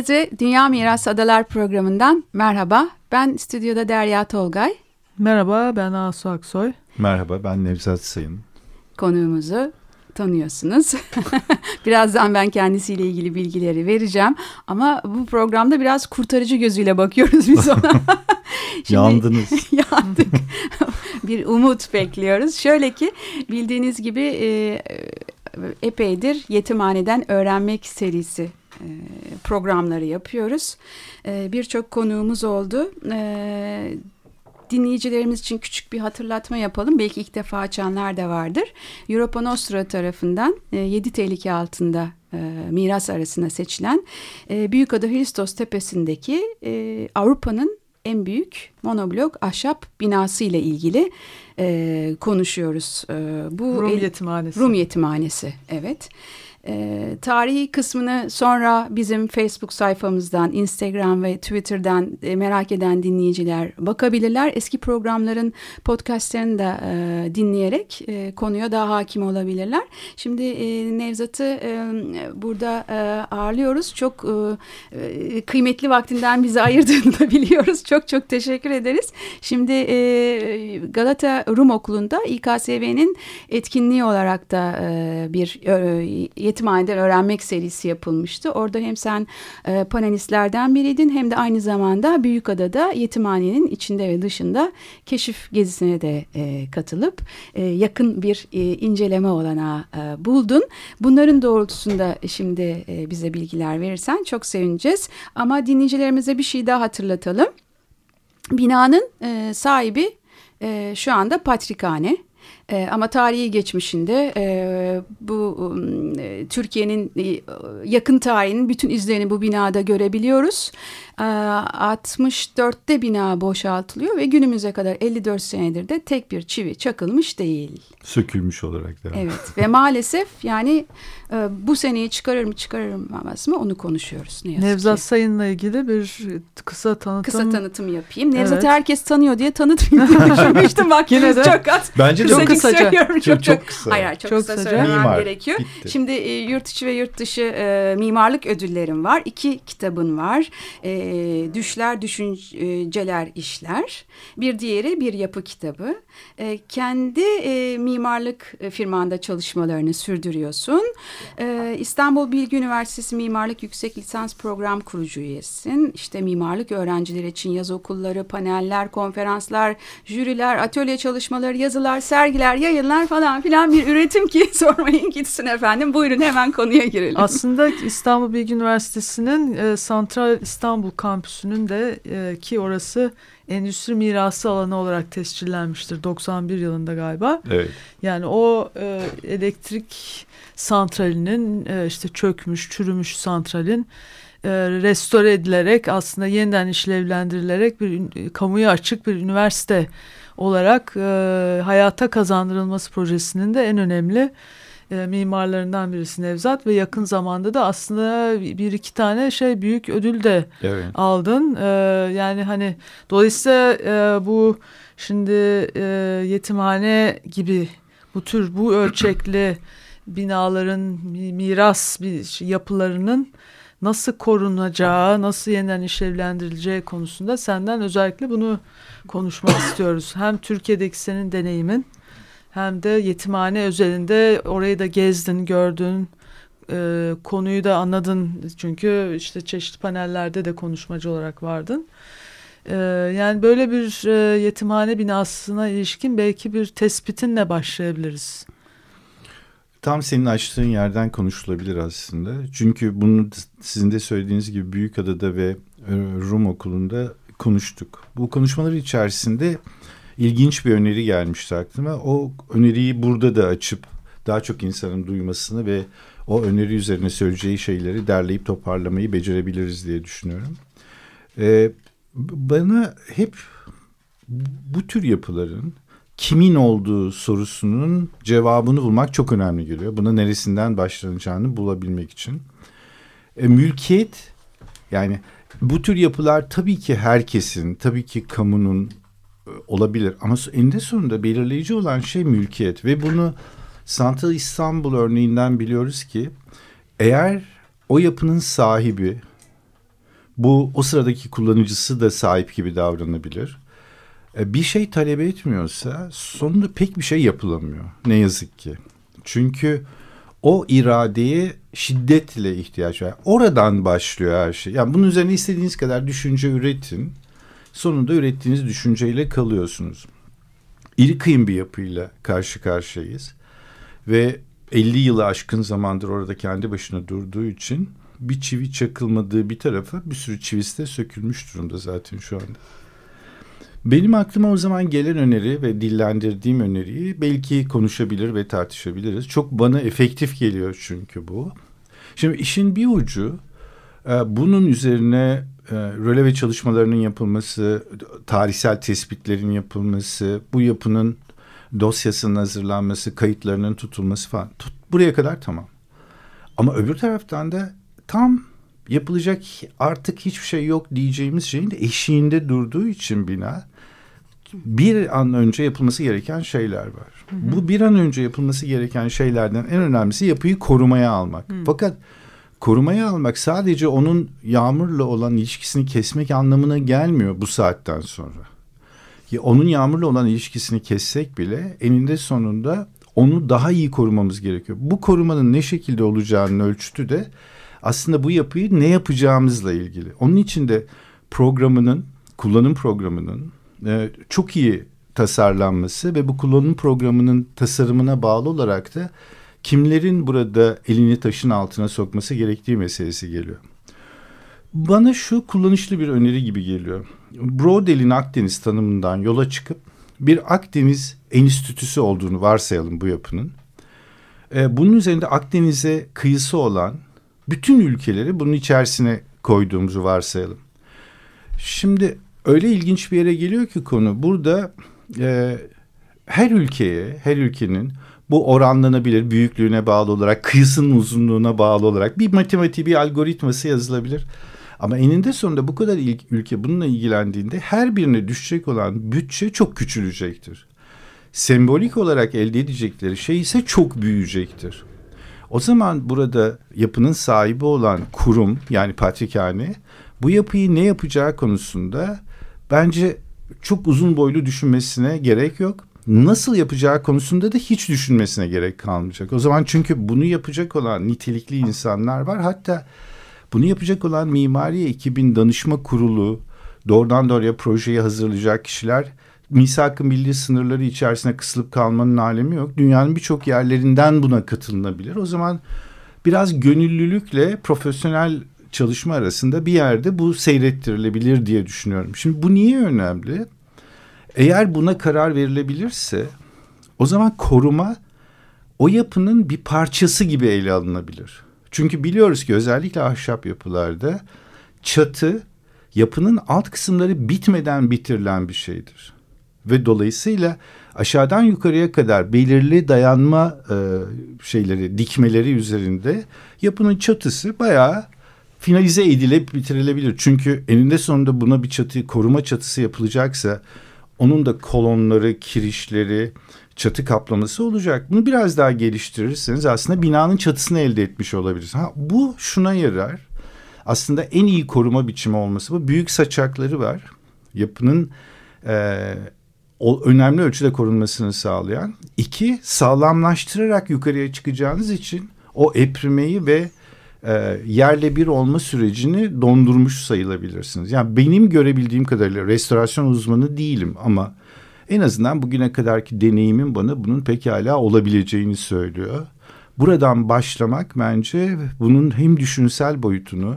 Herkese Dünya Mirası Adalar programından merhaba. Ben stüdyoda Derya Tolgay. Merhaba ben Asu Aksoy. Merhaba ben Nevzat Sayın. Konuğumuzu tanıyorsunuz. Birazdan ben kendisiyle ilgili bilgileri vereceğim. Ama bu programda biraz kurtarıcı gözüyle bakıyoruz biz ona. Şimdi, Yandınız. yandık. bir umut bekliyoruz. Şöyle ki bildiğiniz gibi e, epeydir yetimhaneden öğrenmek serisi e, programları yapıyoruz. E, birçok konuğumuz oldu. E, dinleyicilerimiz için küçük bir hatırlatma yapalım. Belki ilk defa açanlar da vardır. Europa Nostra tarafından 7 tehlike altında miras arasına seçilen Büyükada Hristos Tepesi'ndeki Avrupa'nın en büyük monoblok ahşap binası ile ilgili konuşuyoruz. Bu Rum Yetimhanesi. Rum Yetimhanesi, evet. Evet. E, tarihi kısmını sonra bizim Facebook sayfamızdan, Instagram ve Twitter'dan e, merak eden dinleyiciler bakabilirler. Eski programların podcastlerini de e, dinleyerek e, konuya daha hakim olabilirler. Şimdi e, Nevzat'ı e, burada e, ağırlıyoruz. Çok e, kıymetli vaktinden bizi ayırdığını da biliyoruz. Çok çok teşekkür ederiz. Şimdi e, Galata Rum Okulu'nda İKSV'nin etkinliği olarak da e, bir e, yetimhaneden öğrenmek serisi yapılmıştı. Orada hem sen e, panelistlerden biriydin hem de aynı zamanda Büyükada'da yetimhanenin içinde ve dışında keşif gezisine de e, katılıp e, yakın bir e, inceleme olanağı e, buldun. Bunların doğrultusunda şimdi e, bize bilgiler verirsen çok sevineceğiz. Ama dinleyicilerimize bir şey daha hatırlatalım. Binanın e, sahibi e, şu anda Patrikhane. E, ama tarihi geçmişinde e, bu e, Türkiye'nin e, yakın tarihinin bütün izlerini bu binada görebiliyoruz. 64'te bina boşaltılıyor ve günümüze kadar 54 senedir de tek bir çivi çakılmış değil. Sökülmüş olarak da. Evet ve maalesef yani e, bu seneyi çıkarır mı çıkarılmaz mı onu konuşuyoruz. Ne Nevzat ki. Sayın'la ilgili bir kısa tanıtım. Kısa tanıtım yapayım. Nevzat'ı evet. herkes tanıyor diye tanıtmayayım diye düşünmüştüm. Bak yine de çok az. Bence çok kısaca. Çok, çok, çok kısa. Hayır çok, çok kısa söylemem Mimar. gerekiyor. Bitti. Şimdi e, yurt içi ve yurt dışı e, mimarlık ödüllerim var. İki kitabın var. E, Düşler, Düşünceler, İşler. Bir diğeri bir yapı kitabı. E, kendi e, mimarlık firmanda çalışmalarını sürdürüyorsun. E, İstanbul Bilgi Üniversitesi Mimarlık Yüksek Lisans Program kurucu üyesin. İşte mimarlık öğrencileri için yaz okulları, paneller, konferanslar, jüriler, atölye çalışmaları, yazılar, sergiler, yayınlar falan filan bir üretim ki sormayın gitsin efendim. Buyurun hemen konuya girelim. Aslında İstanbul Bilgi Üniversitesi'nin e, Santral İstanbul kampüsünün de e, ki orası endüstri mirası alanı olarak tescillenmiştir 91 yılında galiba. Evet. Yani o e, elektrik santralinin e, işte çökmüş, çürümüş santralin e, restore edilerek aslında yeniden işlevlendirilerek bir kamuya açık bir üniversite olarak e, hayata kazandırılması projesinin de en önemli e, mimarlarından birisi Nevzat ve yakın zamanda da aslında bir iki tane şey büyük ödül de evet. aldın. E, yani hani dolayısıyla e, bu şimdi e, yetimhane gibi bu tür bu ölçekli binaların miras bir yapılarının nasıl korunacağı, nasıl yeniden işlevlendirileceği konusunda senden özellikle bunu konuşmak istiyoruz. Hem Türkiye'deki senin deneyimin hem de yetimhane özelinde orayı da gezdin, gördün, e, konuyu da anladın. Çünkü işte çeşitli panellerde de konuşmacı olarak vardın. E, yani böyle bir e, yetimhane binasına ilişkin belki bir tespitinle başlayabiliriz. Tam senin açtığın yerden konuşulabilir aslında. Çünkü bunu sizin de söylediğiniz gibi Büyükada'da ve Rum Okulu'nda konuştuk. Bu konuşmalar içerisinde ilginç bir öneri gelmişti aklıma. O öneriyi burada da açıp daha çok insanın duymasını ve o öneri üzerine söyleyeceği şeyleri derleyip toparlamayı becerebiliriz diye düşünüyorum. Ee, bana hep bu tür yapıların kimin olduğu sorusunun cevabını bulmak çok önemli geliyor. Buna neresinden başlanacağını bulabilmek için. E, mülkiyet yani bu tür yapılar tabii ki herkesin, tabii ki kamunun e, olabilir. Ama eninde sonunda belirleyici olan şey mülkiyet. Ve bunu Santral İstanbul örneğinden biliyoruz ki eğer o yapının sahibi bu o sıradaki kullanıcısı da sahip gibi davranabilir. E, bir şey talep etmiyorsa sonunda pek bir şey yapılamıyor ne yazık ki. Çünkü o iradeye şiddetle ihtiyaç var. Oradan başlıyor her şey. Yani bunun üzerine istediğiniz kadar düşünce üretin. Sonunda ürettiğiniz düşünceyle kalıyorsunuz. İri kıyım bir yapıyla karşı karşıyayız. Ve 50 yılı aşkın zamandır orada kendi başına durduğu için bir çivi çakılmadığı bir tarafa bir sürü çivisi de sökülmüş durumda zaten şu anda. Benim aklıma o zaman gelen öneri ve dillendirdiğim öneriyi belki konuşabilir ve tartışabiliriz. Çok bana efektif geliyor çünkü bu. Şimdi işin bir ucu e, bunun üzerine e, röleve çalışmalarının yapılması, tarihsel tespitlerin yapılması, bu yapının dosyasının hazırlanması, kayıtlarının tutulması falan. Tut, buraya kadar tamam. Ama öbür taraftan da tam yapılacak artık hiçbir şey yok diyeceğimiz şeyin de eşiğinde durduğu için bina bir an önce yapılması gereken şeyler var. Hı hı. Bu bir an önce yapılması gereken şeylerden en önemlisi yapıyı korumaya almak. Hı. Fakat korumaya almak sadece onun yağmurla olan ilişkisini kesmek anlamına gelmiyor bu saatten sonra. Ya onun yağmurla olan ilişkisini kessek bile eninde sonunda onu daha iyi korumamız gerekiyor. Bu korumanın ne şekilde olacağının ölçütü de aslında bu yapıyı ne yapacağımızla ilgili. Onun için de programının, kullanım programının e, çok iyi tasarlanması ve bu kullanım programının tasarımına bağlı olarak da kimlerin burada elini taşın altına sokması gerektiği meselesi geliyor. Bana şu kullanışlı bir öneri gibi geliyor. Brodel'in Akdeniz tanımından yola çıkıp bir Akdeniz enstitüsü olduğunu varsayalım bu yapının. Ee, bunun üzerinde Akdeniz'e kıyısı olan bütün ülkeleri bunun içerisine koyduğumuzu varsayalım. Şimdi öyle ilginç bir yere geliyor ki konu. Burada e, her ülkeye, her ülkenin bu oranlanabilir büyüklüğüne bağlı olarak, kıyısının uzunluğuna bağlı olarak bir matematiği, bir algoritması yazılabilir. Ama eninde sonunda bu kadar ilk ülke bununla ilgilendiğinde her birine düşecek olan bütçe çok küçülecektir. Sembolik olarak elde edecekleri şey ise çok büyüyecektir. O zaman burada yapının sahibi olan kurum yani patrikhane bu yapıyı ne yapacağı konusunda bence çok uzun boylu düşünmesine gerek yok. Nasıl yapacağı konusunda da hiç düşünmesine gerek kalmayacak. O zaman çünkü bunu yapacak olan nitelikli insanlar var. Hatta bunu yapacak olan mimari ekibin danışma kurulu, doğrudan doğruya projeyi hazırlayacak kişiler misak-ı milli sınırları içerisine kısılıp kalmanın alemi yok. Dünyanın birçok yerlerinden buna katılınabilir. O zaman biraz gönüllülükle profesyonel çalışma arasında bir yerde bu seyrettirilebilir diye düşünüyorum. Şimdi bu niye önemli? Eğer buna karar verilebilirse o zaman koruma o yapının bir parçası gibi ele alınabilir. Çünkü biliyoruz ki özellikle ahşap yapılarda çatı yapının alt kısımları bitmeden bitirilen bir şeydir. Ve dolayısıyla aşağıdan yukarıya kadar belirli dayanma e, şeyleri, dikmeleri üzerinde yapının çatısı bayağı finalize edilip bitirilebilir. Çünkü eninde sonunda buna bir çatı, koruma çatısı yapılacaksa onun da kolonları, kirişleri, çatı kaplaması olacak. Bunu biraz daha geliştirirseniz aslında binanın çatısını elde etmiş olabilirsiniz. Ha, bu şuna yarar. Aslında en iyi koruma biçimi olması bu. Büyük saçakları var. Yapının e, o önemli ölçüde korunmasını sağlayan. İki, sağlamlaştırarak yukarıya çıkacağınız için o eprimeyi ve e, yerle bir olma sürecini dondurmuş sayılabilirsiniz. Yani benim görebildiğim kadarıyla restorasyon uzmanı değilim ama en azından bugüne kadarki deneyimim bana bunun pekala olabileceğini söylüyor. Buradan başlamak bence bunun hem düşünsel boyutunu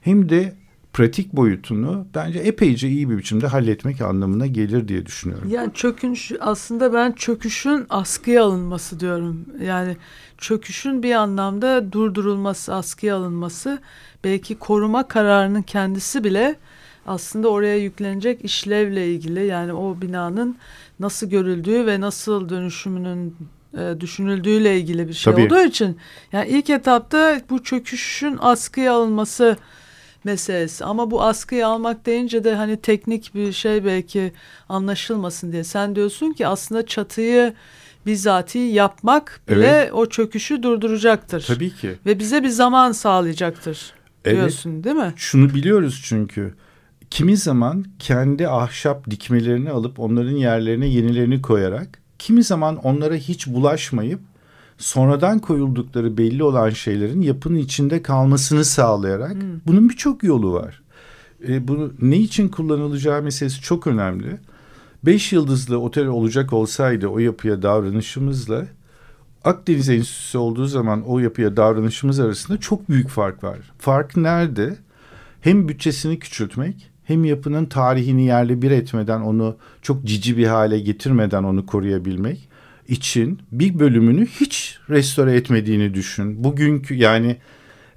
hem de pratik boyutunu bence epeyce iyi bir biçimde halletmek anlamına gelir diye düşünüyorum. Yani çöküş aslında ben çöküşün askıya alınması diyorum. Yani çöküşün bir anlamda durdurulması, askıya alınması belki koruma kararının kendisi bile aslında oraya yüklenecek işlevle ilgili yani o binanın nasıl görüldüğü ve nasıl dönüşümünün e, düşünüldüğüyle ilgili bir şey Tabii. olduğu için yani ilk etapta bu çöküşün askıya alınması meselesi ama bu askıya almak deyince de hani teknik bir şey belki anlaşılmasın diye sen diyorsun ki aslında çatıyı bizatihi yapmak bile Evet. o çöküşü durduracaktır. Tabii ki. Ve bize bir zaman sağlayacaktır Evet. diyorsun değil mi? Şunu biliyoruz çünkü. Kimi zaman kendi ahşap dikmelerini alıp onların yerlerine yenilerini koyarak kimi zaman onlara hiç bulaşmayıp sonradan koyuldukları belli olan şeylerin yapının içinde kalmasını sağlayarak bunun birçok yolu var. E, bunu ne için kullanılacağı meselesi çok önemli. Beş yıldızlı otel olacak olsaydı o yapıya davranışımızla Akdeniz Enstitüsü olduğu zaman o yapıya davranışımız arasında çok büyük fark var. Fark nerede? Hem bütçesini küçültmek hem yapının tarihini yerle bir etmeden onu çok cici bir hale getirmeden onu koruyabilmek için bir bölümünü hiç restore etmediğini düşün. Bugünkü yani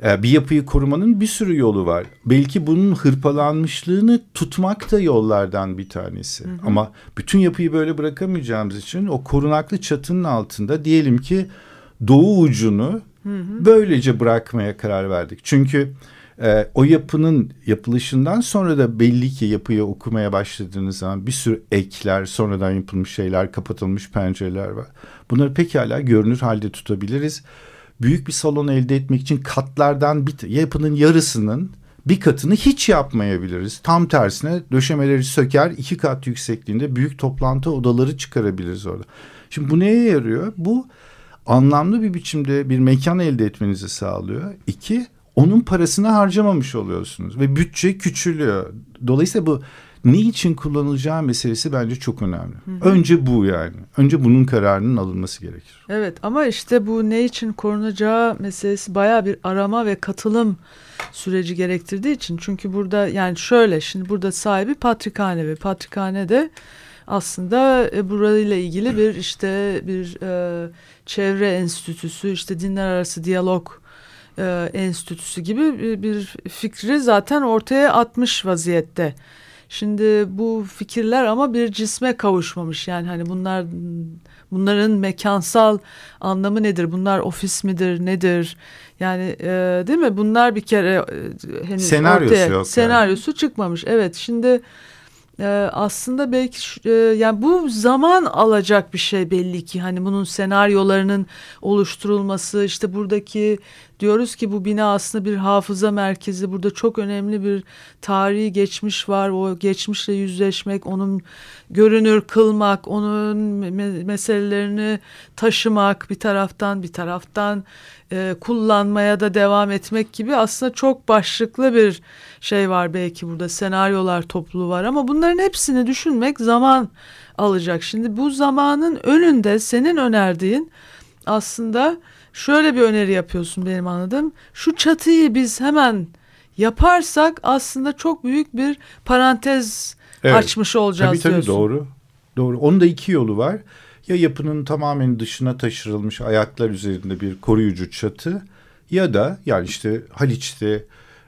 e, bir yapıyı korumanın bir sürü yolu var. Belki bunun hırpalanmışlığını tutmak da yollardan bir tanesi. Ama bütün yapıyı böyle bırakamayacağımız için o korunaklı çatının altında diyelim ki doğu ucunu böylece bırakmaya karar verdik. Çünkü e, o yapının yapılışından sonra da belli ki yapıyı okumaya başladığınız zaman bir sürü ekler, sonradan yapılmış şeyler, kapatılmış pencereler var. Bunları pekala görünür halde tutabiliriz. Büyük bir salon elde etmek için katlardan bir yapının yarısının bir katını hiç yapmayabiliriz. Tam tersine döşemeleri söker iki kat yüksekliğinde büyük toplantı odaları çıkarabiliriz orada. Şimdi bu neye yarıyor? Bu anlamlı bir biçimde bir mekan elde etmenizi sağlıyor. İki, onun parasını harcamamış oluyorsunuz ve bütçe küçülüyor. Dolayısıyla bu ne için kullanılacağı meselesi bence çok önemli. Önce bu yani. Önce bunun kararının alınması gerekir. Evet ama işte bu ne için korunacağı meselesi baya bir arama ve katılım süreci gerektirdiği için. Çünkü burada yani şöyle şimdi burada sahibi patrikhane ve patrikhane de aslında e, burayla ilgili bir işte bir e, çevre enstitüsü işte dinler arası diyalog e, enstitüsü gibi bir, bir fikri zaten ortaya atmış vaziyette. Şimdi bu fikirler ama bir cisme kavuşmamış. Yani hani bunlar bunların mekansal anlamı nedir? Bunlar ofis midir? Nedir? Yani e, değil mi? Bunlar bir kere e, henüz Senaryosu ortaya yok yani. senaryosu çıkmamış. Evet. Şimdi e, aslında belki e, yani bu zaman alacak bir şey belli ki. Hani bunun senaryolarının oluşturulması işte buradaki diyoruz ki bu bina aslında bir hafıza merkezi. Burada çok önemli bir tarihi geçmiş var. O geçmişle yüzleşmek onun görünür kılmak onun me- meselelerini taşımak bir taraftan bir taraftan e, kullanmaya da devam etmek gibi aslında çok başlıklı bir şey var belki burada senaryolar topluluğu var ama bunların hepsini düşünmek zaman alacak. Şimdi bu zamanın önünde senin önerdiğin aslında şöyle bir öneri yapıyorsun benim anladığım. Şu çatıyı biz hemen yaparsak aslında çok büyük bir parantez Evet. açmış olacağız Tabii tabii diyorsun. doğru. Doğru. Onun da iki yolu var. Ya yapının tamamen dışına taşırılmış ayaklar üzerinde bir koruyucu çatı ya da yani işte Haliç'te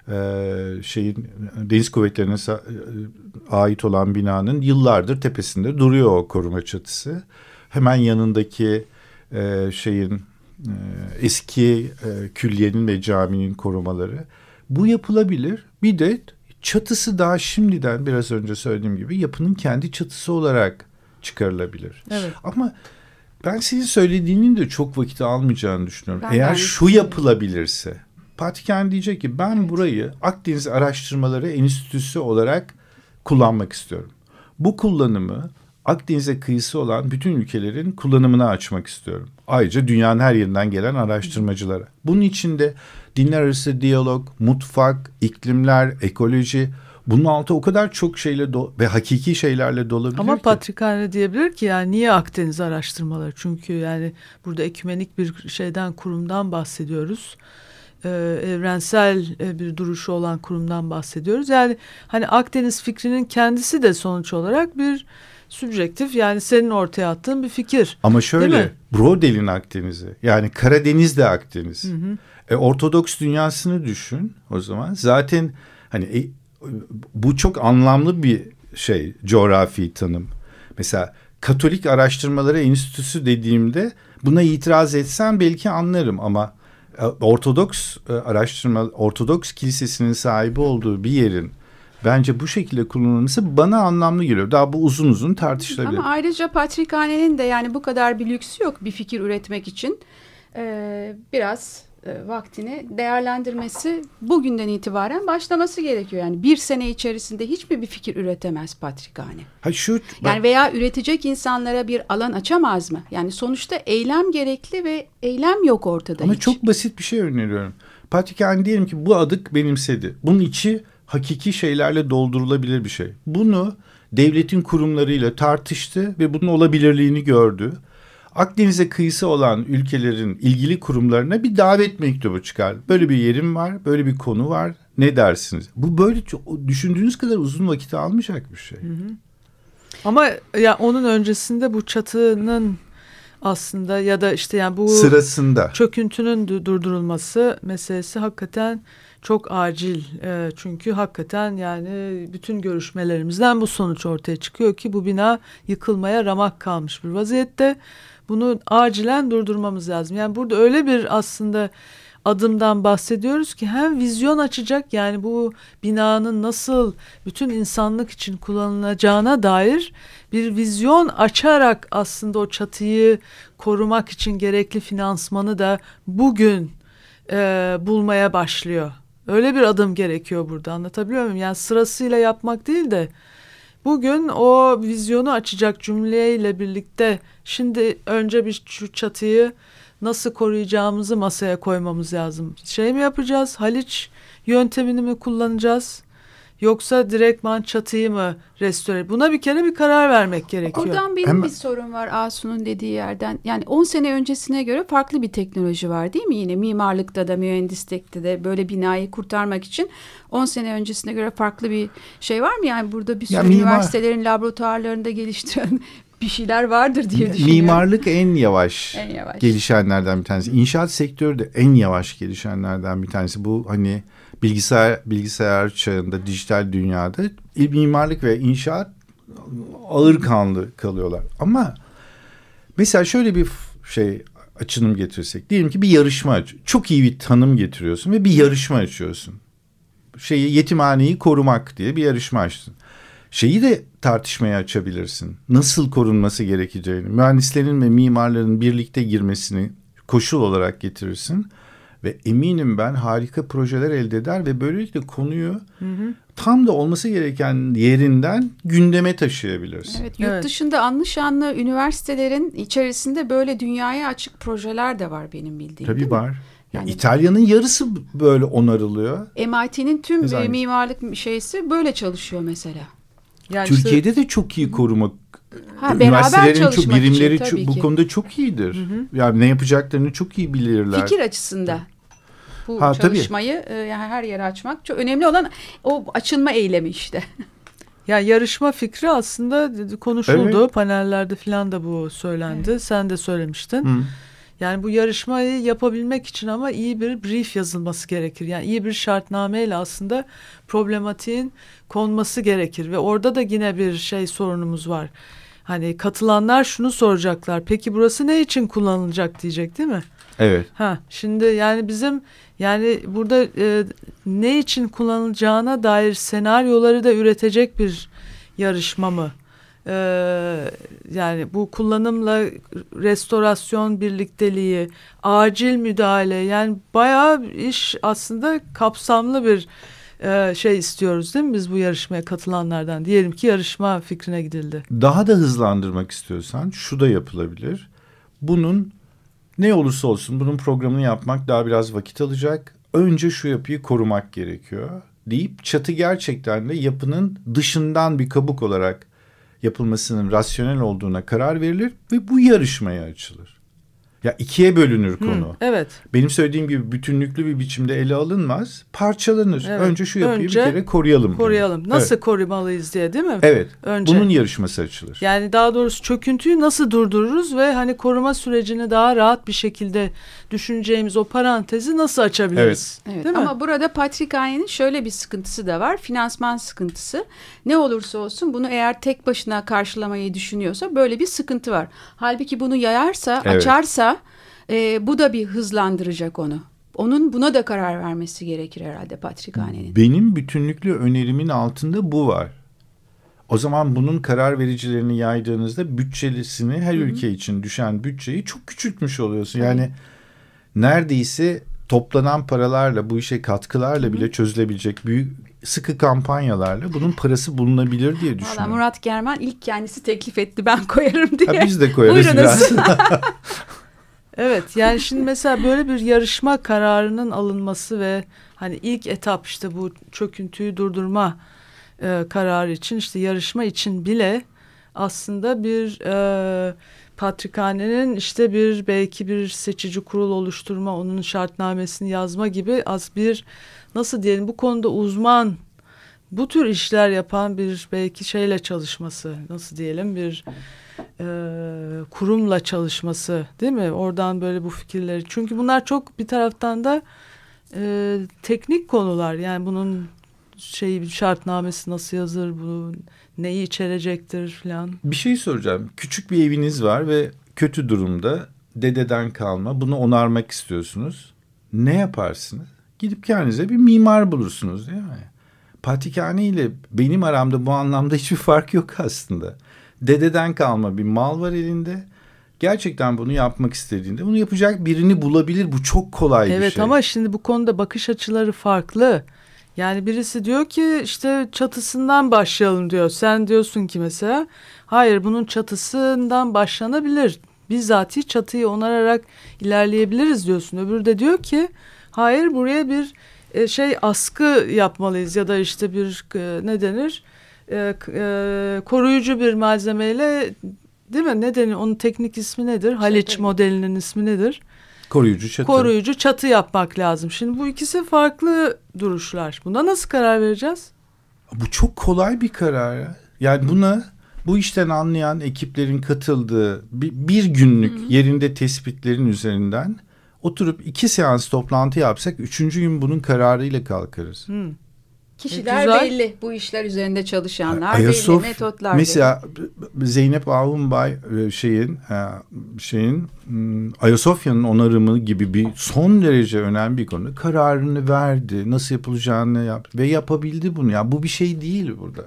e, şeyin deniz kuvvetlerine e, ait olan binanın yıllardır tepesinde duruyor o koruma çatısı. Hemen yanındaki e, şeyin e, eski e, külliyenin ve caminin korumaları. Bu yapılabilir. Bir de çatısı daha şimdiden biraz önce söylediğim gibi yapının kendi çatısı olarak çıkarılabilir. Evet. Ama ben senin söylediğinin de çok vakit almayacağını düşünüyorum. Ben Eğer aynı şu yapılabilirse Patrikhane diyecek ki ben burayı Akdeniz Araştırmaları Enstitüsü olarak kullanmak istiyorum. Bu kullanımı Akdeniz'e kıyısı olan bütün ülkelerin kullanımına açmak istiyorum. Ayrıca dünyanın her yerinden gelen araştırmacılara. Bunun içinde dinler arası diyalog, mutfak, iklimler, ekoloji bunun altı o kadar çok şeyle do- ve hakiki şeylerle dolabilir Ama ki. Patrikhane diyebilir ki yani niye Akdeniz araştırmaları? Çünkü yani burada ekümenik bir şeyden kurumdan bahsediyoruz. Ee, evrensel e, bir duruşu olan kurumdan bahsediyoruz. Yani hani Akdeniz fikrinin kendisi de sonuç olarak bir subjektif yani senin ortaya attığın bir fikir. Ama şöyle? Brodel'in Akdeniz'i yani Karadeniz de Akdeniz. E, Ortodoks dünyasını düşün o zaman. Zaten hani e, bu çok anlamlı bir şey coğrafi tanım. Mesela Katolik Araştırmaları Enstitüsü dediğimde buna itiraz etsem belki anlarım ama e, Ortodoks e, araştırma Ortodoks kilisesinin sahibi olduğu bir yerin bence bu şekilde kullanılması bana anlamlı geliyor. Daha bu uzun uzun tartışılabilir. Ama ayrıca Patrikhane'nin de yani bu kadar bir lüksü yok bir fikir üretmek için. Ee, biraz e, vaktini değerlendirmesi bugünden itibaren başlaması gerekiyor. Yani bir sene içerisinde hiç mi bir fikir üretemez Patrikhane? Ha şu Yani veya üretecek insanlara bir alan açamaz mı? Yani sonuçta eylem gerekli ve eylem yok ortada Ama hiç. çok basit bir şey öneriyorum. Patrikhane diyelim ki bu adık benimsedi. Bunun içi hakiki şeylerle doldurulabilir bir şey. Bunu devletin kurumlarıyla tartıştı ve bunun olabilirliğini gördü. Akdeniz'e kıyısı olan ülkelerin ilgili kurumlarına bir davet mektubu çıkar. Böyle bir yerim var, böyle bir konu var. Ne dersiniz? Bu böyle çok, düşündüğünüz kadar uzun vakit almayacak bir şey. Ama ya onun öncesinde bu çatının aslında ya da işte yani bu Sırasında. çöküntünün du- durdurulması meselesi hakikaten çok acil. Ee, çünkü hakikaten yani bütün görüşmelerimizden bu sonuç ortaya çıkıyor ki bu bina yıkılmaya ramak kalmış bir vaziyette. Bunu acilen durdurmamız lazım. Yani burada öyle bir aslında adımdan bahsediyoruz ki hem vizyon açacak yani bu binanın nasıl bütün insanlık için kullanılacağına dair bir vizyon açarak aslında o çatıyı korumak için gerekli finansmanı da bugün e, bulmaya başlıyor. Öyle bir adım gerekiyor burada anlatabiliyor muyum? Yani sırasıyla yapmak değil de bugün o vizyonu açacak cümleyle birlikte şimdi önce bir şu çatıyı nasıl koruyacağımızı masaya koymamız lazım. Şey mi yapacağız? Haliç yöntemini mi kullanacağız? Yoksa direktman çatıyı mı restore? Buna bir kere bir karar vermek gerekiyor. Oradan benim Hemen- bir sorun var Asu'nun dediği yerden. Yani 10 sene öncesine göre farklı bir teknoloji var değil mi? Yine mimarlıkta da mühendislikte de böyle binayı kurtarmak için 10 sene öncesine göre farklı bir şey var mı? Yani burada bir sürü Ya mimar- üniversitelerin laboratuvarlarında geliştiren bir şeyler vardır diye düşünüyorum. Mimarlık en yavaş, En yavaş. gelişenlerden bir tanesi. İnşaat sektörü de en yavaş gelişenlerden bir tanesi. Bu hani bilgisayar bilgisayar çağında, dijital dünyada mimarlık ve inşaat ağır kanlı kalıyorlar. Ama mesela şöyle bir şey açınım getirsek. Diyelim ki bir yarışma aç. Çok iyi bir tanım getiriyorsun ve bir yarışma açıyorsun. Şeyi yetimhaneyi korumak diye bir yarışma açtın. Şeyi de tartışmaya açabilirsin. Nasıl korunması gerekeceğini. Mühendislerin ve mimarların birlikte girmesini koşul olarak getirirsin. Ve eminim ben harika projeler elde eder ve böylelikle konuyu tam da olması gereken yerinden gündeme taşıyabilirsin. Evet, yurt Evet. dışında anlı şanlı üniversitelerin içerisinde böyle dünyaya açık projeler de var benim bildiğim. Tabii var. Ya Yani- İtalya'nın yarısı böyle onarılıyor. MIT'nin tüm Biz mimarlık şeysi böyle çalışıyor mesela. Yani işte- Türkiye'de de çok iyi koruma Ha, üniversitelerin çok birimleri için çok- bu ki. konuda çok iyidir. Yani ne yapacaklarını çok iyi bilirler. Fikir açısında bu Ha, tabii. çalışmayı e, yani her yere açmak çok önemli olan o açılma eylemi işte. Ya yarışma fikri aslında konuşuldu. Evet. Panellerde falan da bu söylendi. Sen de söylemiştin. Hı. Yani bu yarışmayı yapabilmek için ama iyi bir brief yazılması gerekir. Yani iyi bir şartnameyle aslında problematiğin konması gerekir ve orada da yine bir şey sorunumuz var. Hani katılanlar şunu soracaklar. Peki burası ne için kullanılacak diyecek değil mi? Evet. Ha, şimdi yani bizim yani burada e, ne için kullanılacağına dair senaryoları da üretecek bir yarışma mı? Ee, yani bu kullanımla restorasyon birlikteliği, acil müdahale yani bayağı iş aslında kapsamlı bir e, şey istiyoruz değil mi biz bu yarışmaya katılanlardan? Diyelim ki yarışma fikrine gidildi. Daha da hızlandırmak istiyorsan şu da yapılabilir. Bunun ne olursa olsun bunun programını yapmak daha biraz vakit alacak. Önce şu yapıyı korumak gerekiyor deyip çatı gerçekten de yapının dışından bir kabuk olarak yapılmasının rasyonel olduğuna karar verilir ve bu yarışmaya açılır. Ya ikiye bölünür konu. Hı, evet. Benim söylediğim gibi bütünlüklü bir biçimde ele alınmaz. Parçalanır. Evet. Önce şu yapıyı Önce bir kere koruyalım. Koruyalım. demek. Nasıl Evet. korumalıyız diye değil mi? Evet. Önce. Bunun yarışması açılır. Yani daha doğrusu çöküntüyü nasıl durdururuz ve hani koruma sürecini daha rahat bir şekilde düşüneceğimiz o parantezi nasıl açabiliriz? Evet, Değil mi? ama burada Patrikhane'nin şöyle bir sıkıntısı da var. Finansman sıkıntısı. Ne olursa olsun bunu eğer tek başına karşılamayı düşünüyorsa böyle bir sıkıntı var. Halbuki bunu yayarsa, Evet. açarsa e, bu da bir hızlandıracak onu. Onun buna da karar vermesi gerekir herhalde Patrikhane'nin. Benim bütünlüklü önerimin altında bu var. O zaman bunun karar vericilerini yaydığınızda bütçelisini her ülke için düşen bütçeyi çok küçültmüş oluyorsun. Yani neredeyse toplanan paralarla bu işe katkılarla bile çözülebilecek büyük sıkı kampanyalarla bunun parası bulunabilir diye Valla düşünüyorum. Murat Germen ilk kendisi teklif etti ben koyarım diye. Ha, biz de koyarız Buyurunuz. biraz. Evet yani şimdi mesela böyle bir yarışma kararının alınması ve hani ilk etap işte bu çöküntüyü durdurma e, kararı için işte yarışma için bile aslında bir e, patrikhanenin işte bir belki bir seçici kurul oluşturma onun şartnamesini yazma gibi az bir nasıl diyelim bu konuda uzman bu tür işler yapan bir belki şeyle çalışması nasıl diyelim bir e, kurumla çalışması değil mi? Oradan böyle bu fikirleri. Çünkü bunlar çok bir taraftan da e, teknik konular. Yani bunun şeyi şartnamesi nasıl yazır, bu neyi içerecektir falan. Bir şey soracağım. Küçük bir eviniz var ve kötü durumda dededen kalma bunu onarmak istiyorsunuz. Ne yaparsınız? Gidip kendinize bir mimar bulursunuz değil mi? Patikhane ile benim aramda bu anlamda hiçbir fark yok aslında. Dededen kalma bir mal var elinde. Gerçekten bunu yapmak istediğinde bunu yapacak birini bulabilir. Bu çok kolay bir Evet şey. ama şimdi bu konuda bakış açıları farklı. Yani birisi diyor ki işte çatısından başlayalım diyor. Sen diyorsun ki mesela hayır bunun çatısından başlanabilir. Bizzati çatıyı onararak ilerleyebiliriz diyorsun. Öbürü de diyor ki hayır buraya bir e, şey askı yapmalıyız ya da işte bir e, ne denir E, e, koruyucu bir malzemeyle değil mi? Ne denir? Onun teknik ismi nedir? Haliç Çatı. modelinin ismi nedir? Koruyucu çatı. koruyucu çatı yapmak lazım. Şimdi bu ikisi farklı duruşlar. Buna nasıl karar vereceğiz? Bu çok kolay bir karar. ya. Yani buna bu işten anlayan ekiplerin katıldığı bir, bir günlük yerinde tespitlerin üzerinden oturup iki seans toplantı yapsak üçüncü gün bunun kararıyla kalkarız. Hmm. Kişiler Güzel. belli. Bu işler üzerinde çalışanlar Ayasofya- belli. Metotlar Mesela Zeynep Ağunbay e, şeyin e, şeyin hmm, Ayasofya'nın onarımı gibi bir son derece önemli bir konu. Kararını verdi. Nasıl yapılacağını yaptı ve yapabildi bunu. Ya bu bir şey değil burada.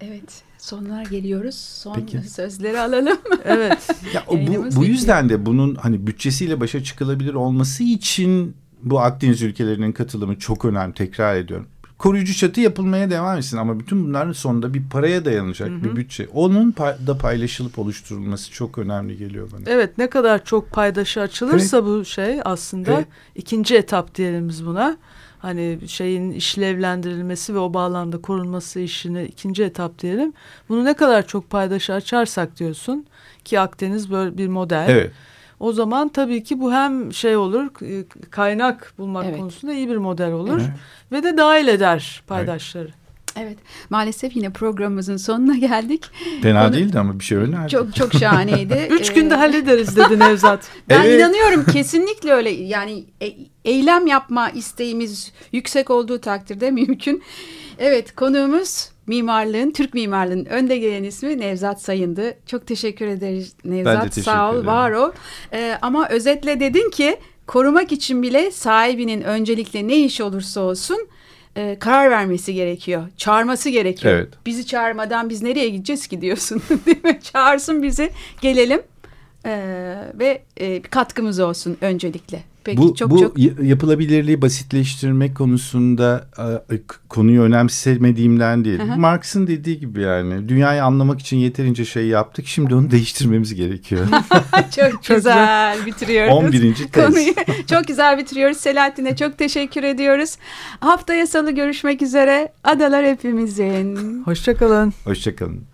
belli. Evet. Sonlara geliyoruz. Son Peki. sözleri alalım. Evet. Ya o bu, bu yüzden de bunun hani bütçesiyle başa çıkılabilir olması için bu Akdeniz ülkelerinin katılımı çok önemli. Tekrar ediyorum. Koruyucu çatı yapılmaya devam etsin ama bütün bunların sonunda bir paraya dayanacak bir bütçe. Onun pa- da paylaşılıp oluşturulması çok önemli geliyor bana. Evet ne kadar çok paydaşı açılırsa bu şey aslında Evet. ikinci etap diyelim biz buna. Hani şeyin işlevlendirilmesi ve o bağlamda korunması işini ikinci etap diyelim. Bunu ne kadar çok paydaşı açarsak diyorsun ki Akdeniz böyle bir model. Evet. O zaman tabii ki bu hem şey olur e, kaynak bulmak Evet. konusunda iyi bir model olur Evet. ve de dahil eder paydaşları. Evet. Maalesef yine programımızın sonuna geldik. Fena Onu- değildi ama bir şey önerdi. Çok çok şahaneydi. Üç Ee, günde hallederiz dedi Nevzat. Ben Evet. inanıyorum kesinlikle öyle. Yani e- eylem yapma isteğimiz yüksek olduğu takdirde mümkün. Evet konuğumuz mimarlığın, Türk mimarlığının önde gelen ismi Nevzat Sayın'dı. Çok teşekkür ederiz Nevzat. teşekkür Sağ ol, ederim. var ol. Ee, ama özetle dedin ki korumak için bile sahibinin öncelikle ne iş olursa olsun e, karar vermesi gerekiyor. Çağırması gerekiyor. Evet. Bizi çağırmadan biz nereye gideceğiz ki diyorsun. Değil mi? Çağırsın bizi gelelim Ee, ve e, bir katkımız olsun öncelikle. Peki bu çok bu çok yapılabilirliği basitleştirmek konusunda konuyu önemsemediğimden değil. Hı. Marx'ın dediği gibi yani dünyayı anlamak için yeterince şey yaptık. Şimdi onu değiştirmemiz gerekiyor. çok güzel bitiriyoruz. 11. tez. Konuyu çok güzel bitiriyoruz. Selahattin'e çok teşekkür ediyoruz. Haftaya salı görüşmek üzere. Adalar hepimizin. Hoşçakalın. Hoşçakalın.